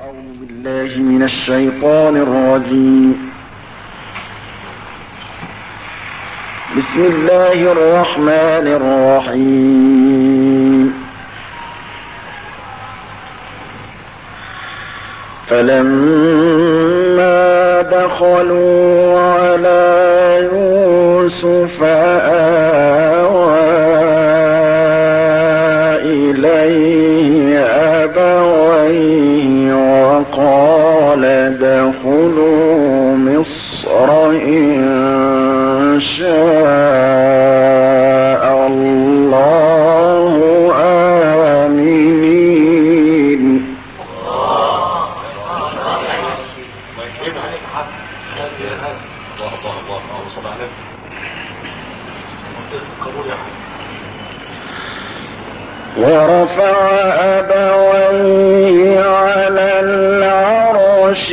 أعوذ بالله من الشيطان الرجيم. بسم الله الرحمن الرحيم. فلما دخلوا على يوسف مصر إن شاء الله ورفع أبويه على العرش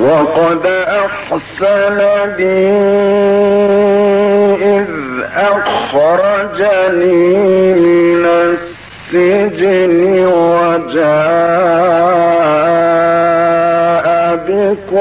وقد أحسن بي إذ أخرجني من السجن وجاء بكم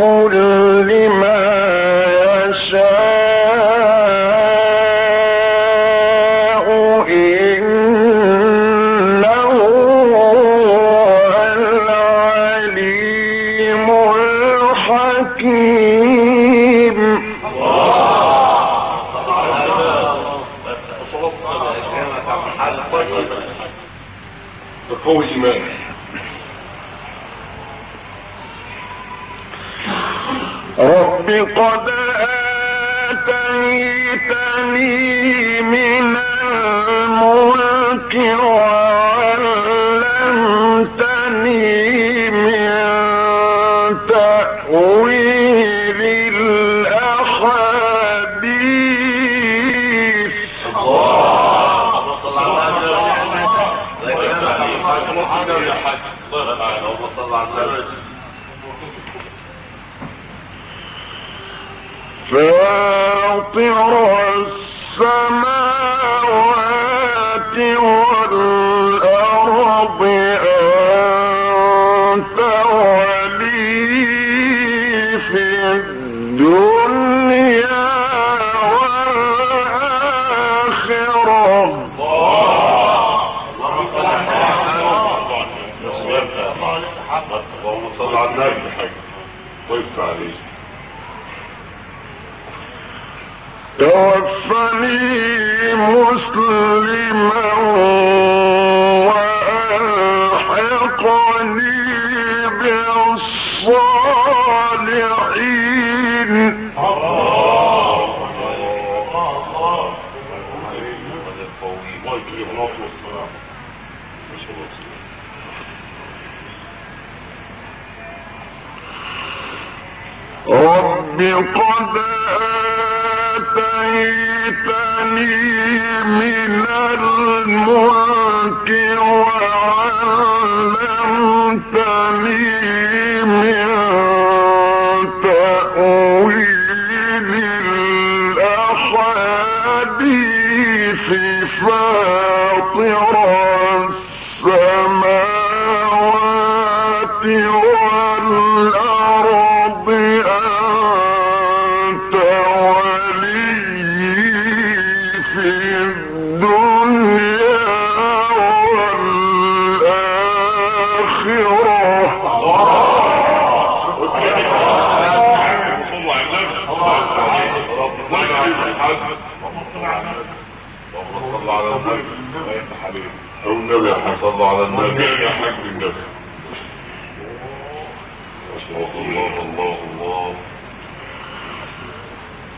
لطيف آتيتني من الملك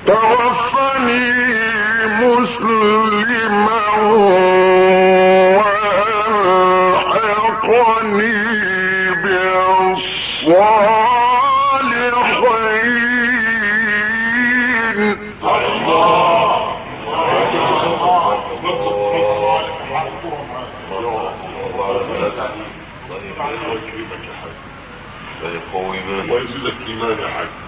توفى فيقومان ويزيدك إيمانا عنه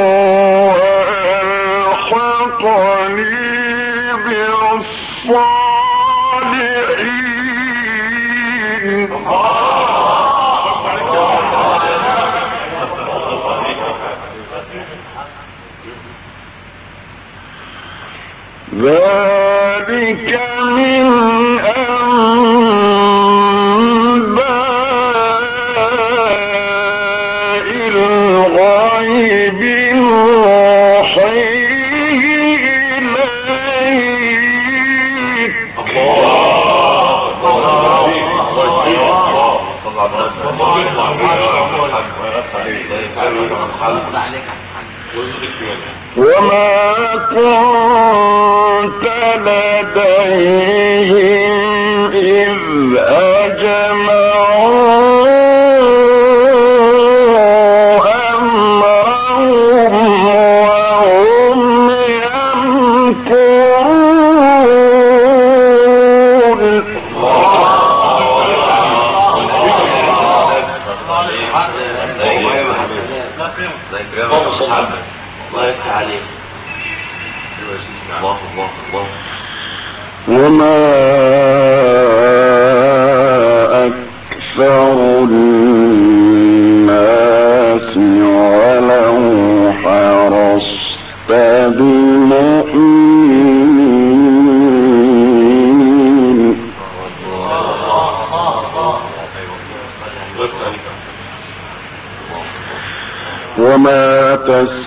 وما كنت لديهم إذ فس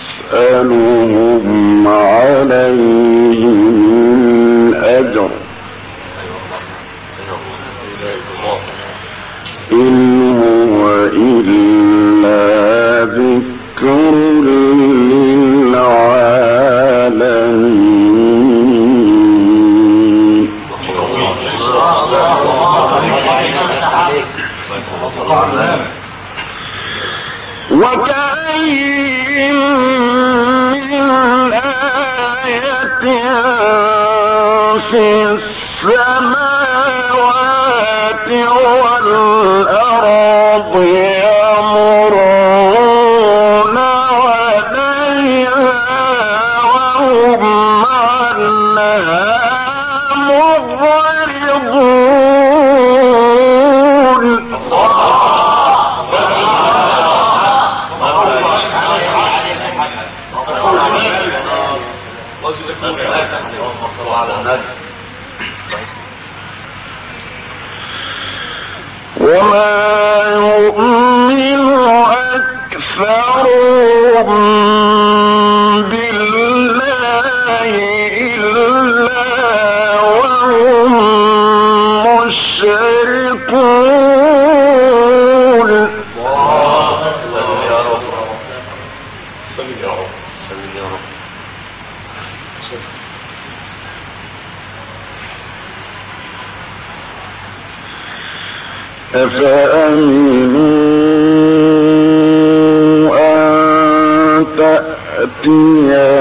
أفأمنوا أن تأتيهم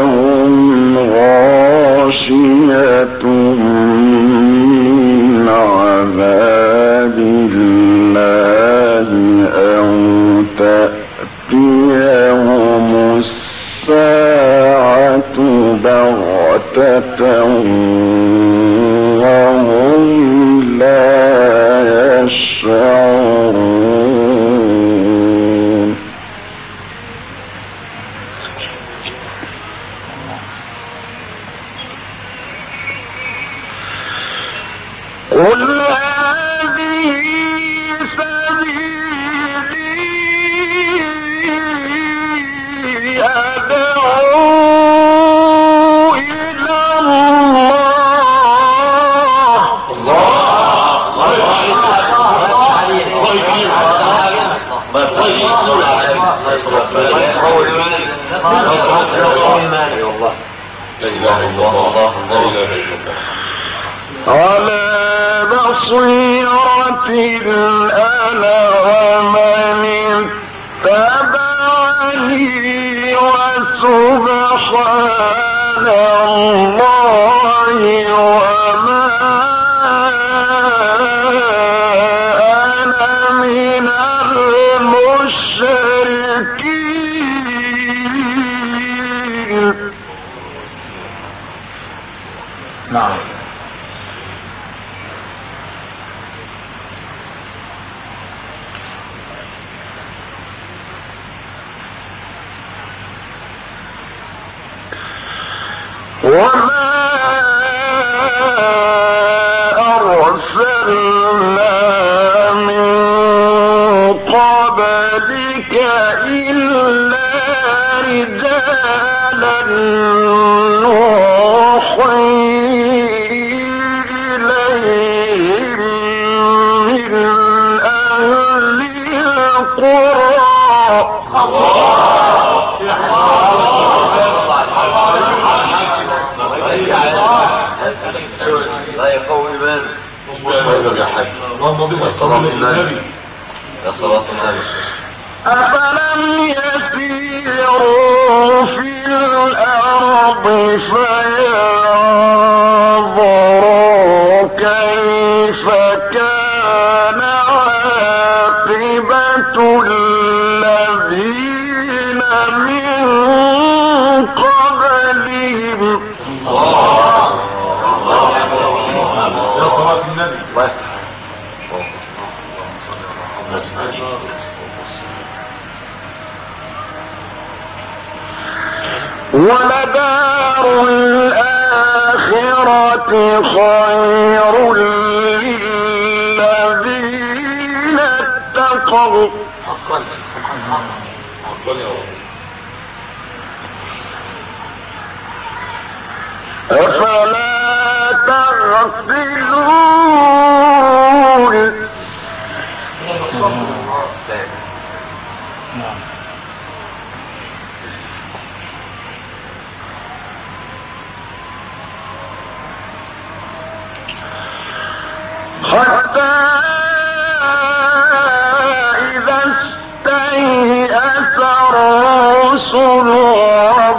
لا إله إلا الله لا إله إلا الله على بصيرة أنا ومن اتبعني وسبحان الله الناس خير للذين اتقوا. أفلا تغفلون؟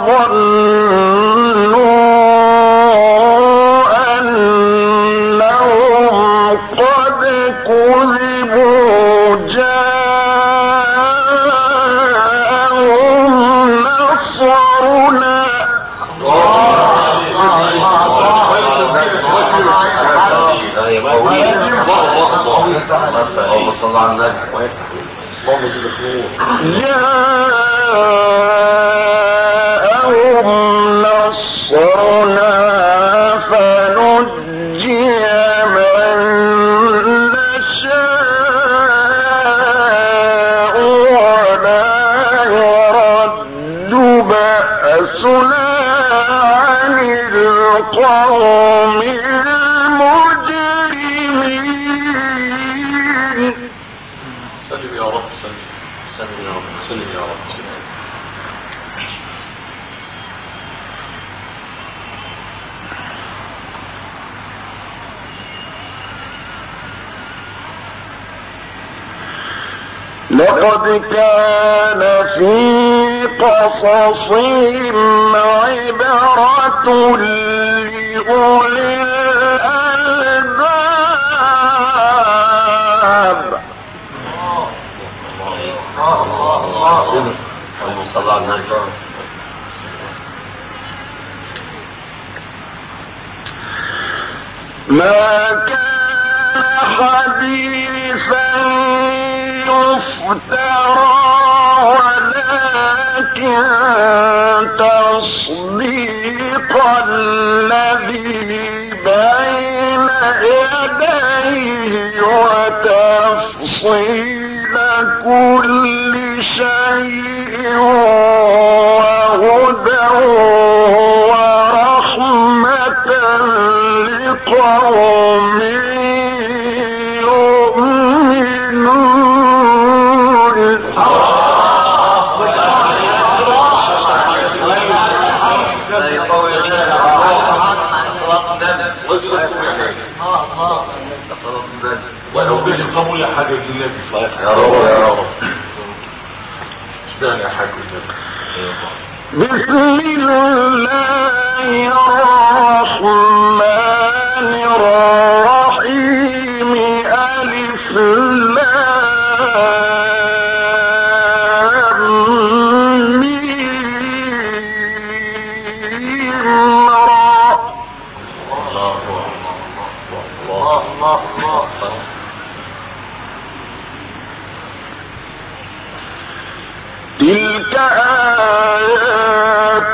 ضل لقد كان في قصصهم عبرة لأولي الألباب. ما كان حديثا يفترى ولكن تصديق الذي بين يديه وتفصيل كل لا يطول صلاة النبي ولو يا حاجة النبي صحيح يا رب يا رب اشمعنى يا حاج النبي بسم الله الرحمن الرحيم ألف لام تلك آيات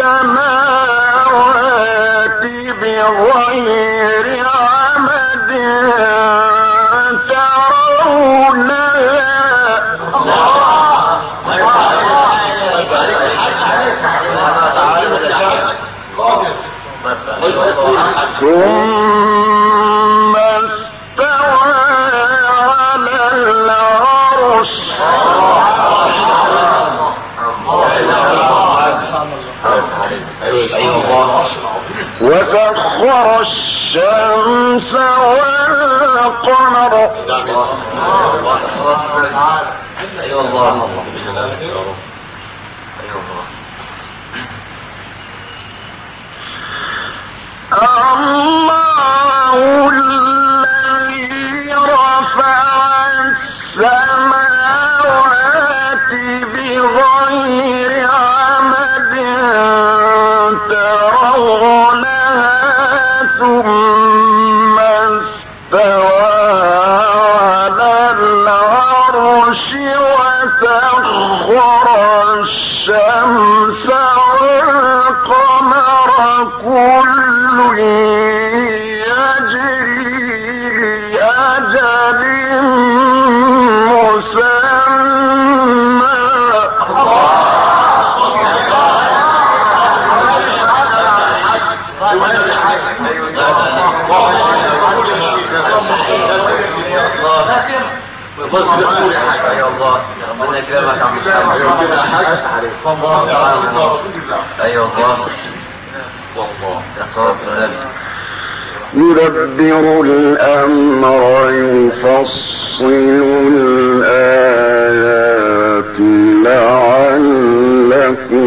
السماوات بغير عمد ثم وسخر الشمس والقمر. أيوه الله. ربنا يكرمك يا عم محمد الله يا صلاة النبي يدبر الأمر يفصل الآيات لعلكم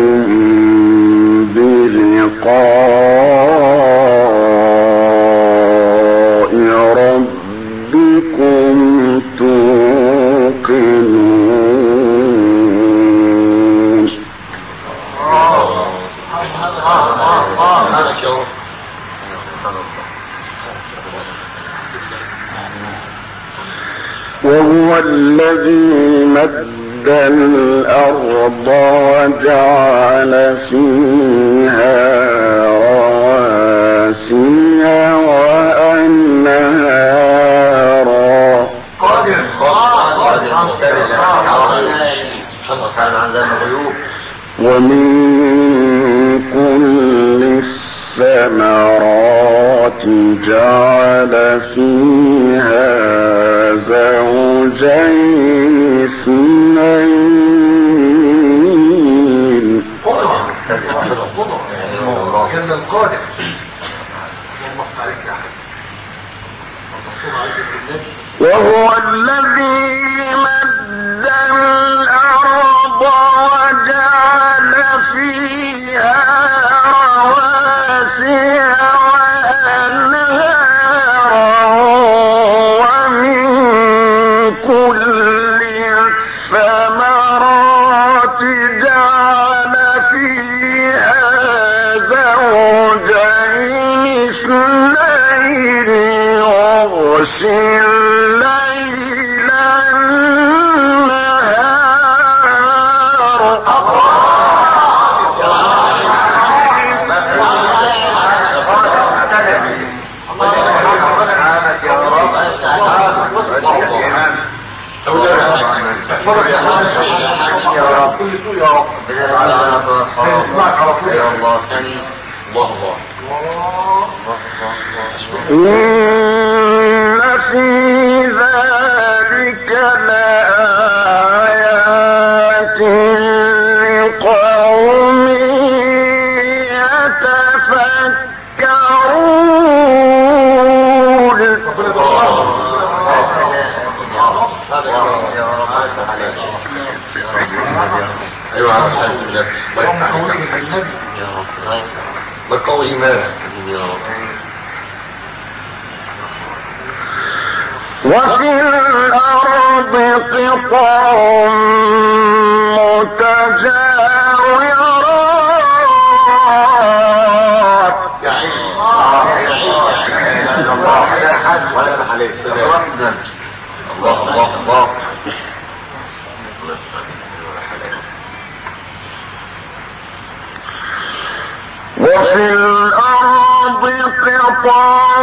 بلقاء هو الذي مد الأرض وجعل فيها رواسي وأنهارا. قادر قادر. الحمد لله ومن الثمرات جعل فيها زوجين اثنين. وهو الذي مد الأرض وجعل فيها الله وفي الأرض قطع متجاورات. الله الله الله وفي الأرض قطع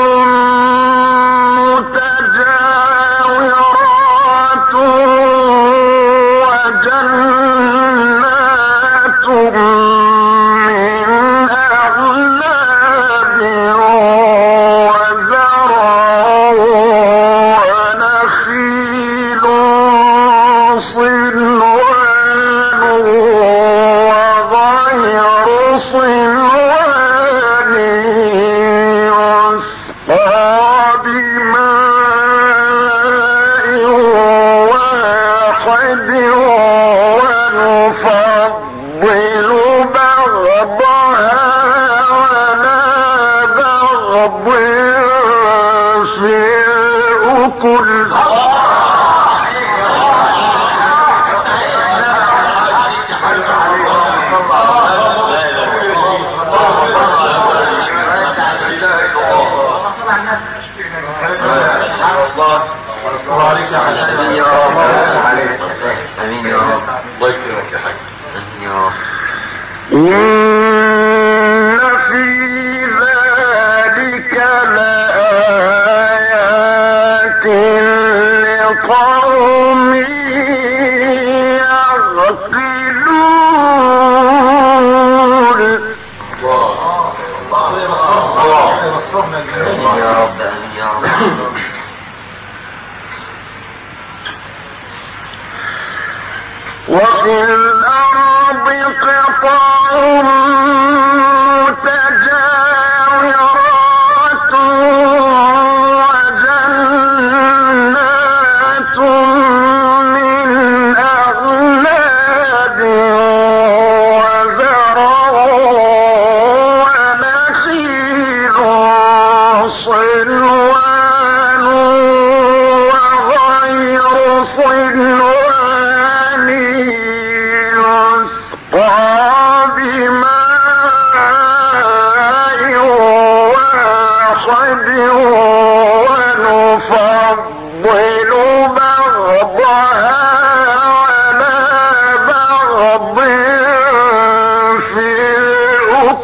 يا رب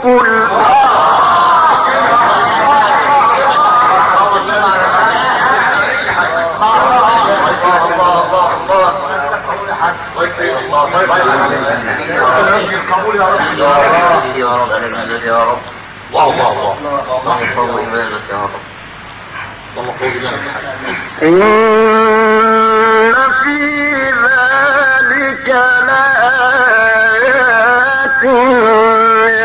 السبل يا رب الله الله اللهم قوي ايمانك يا رب اللهم قوي ايمانك ان في ذلك لآيات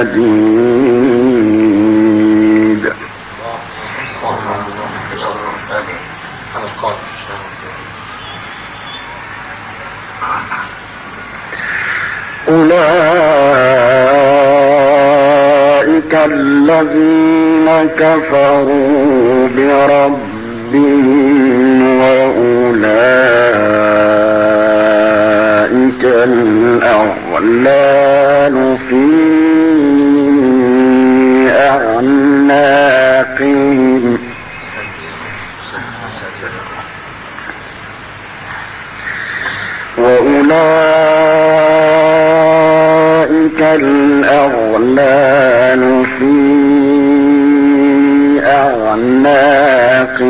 شديد أولئك الذين كفروا بربهم. الأغلال في أعناقهم.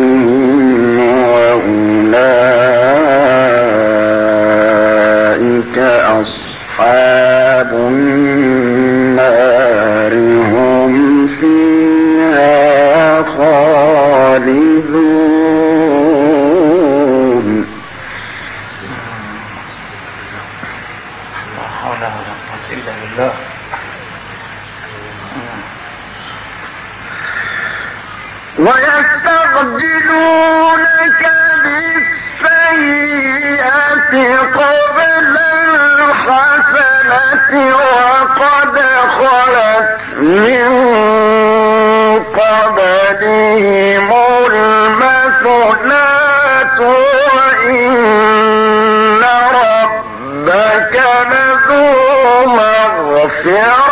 still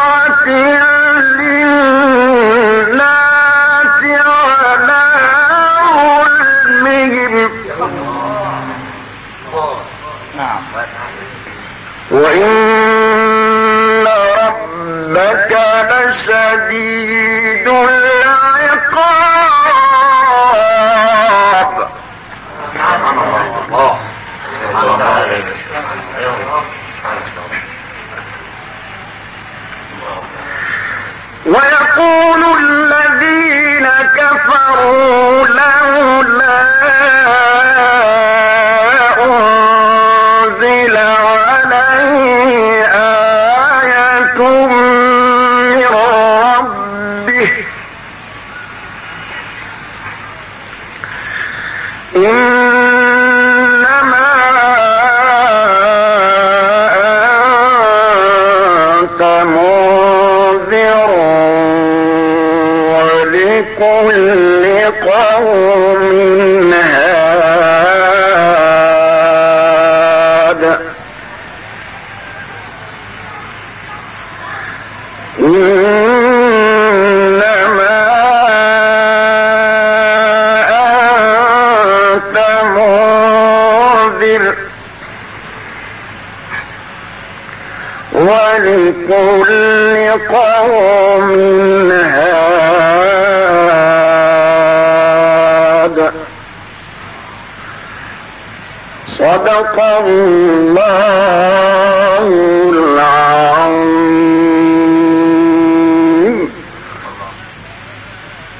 يا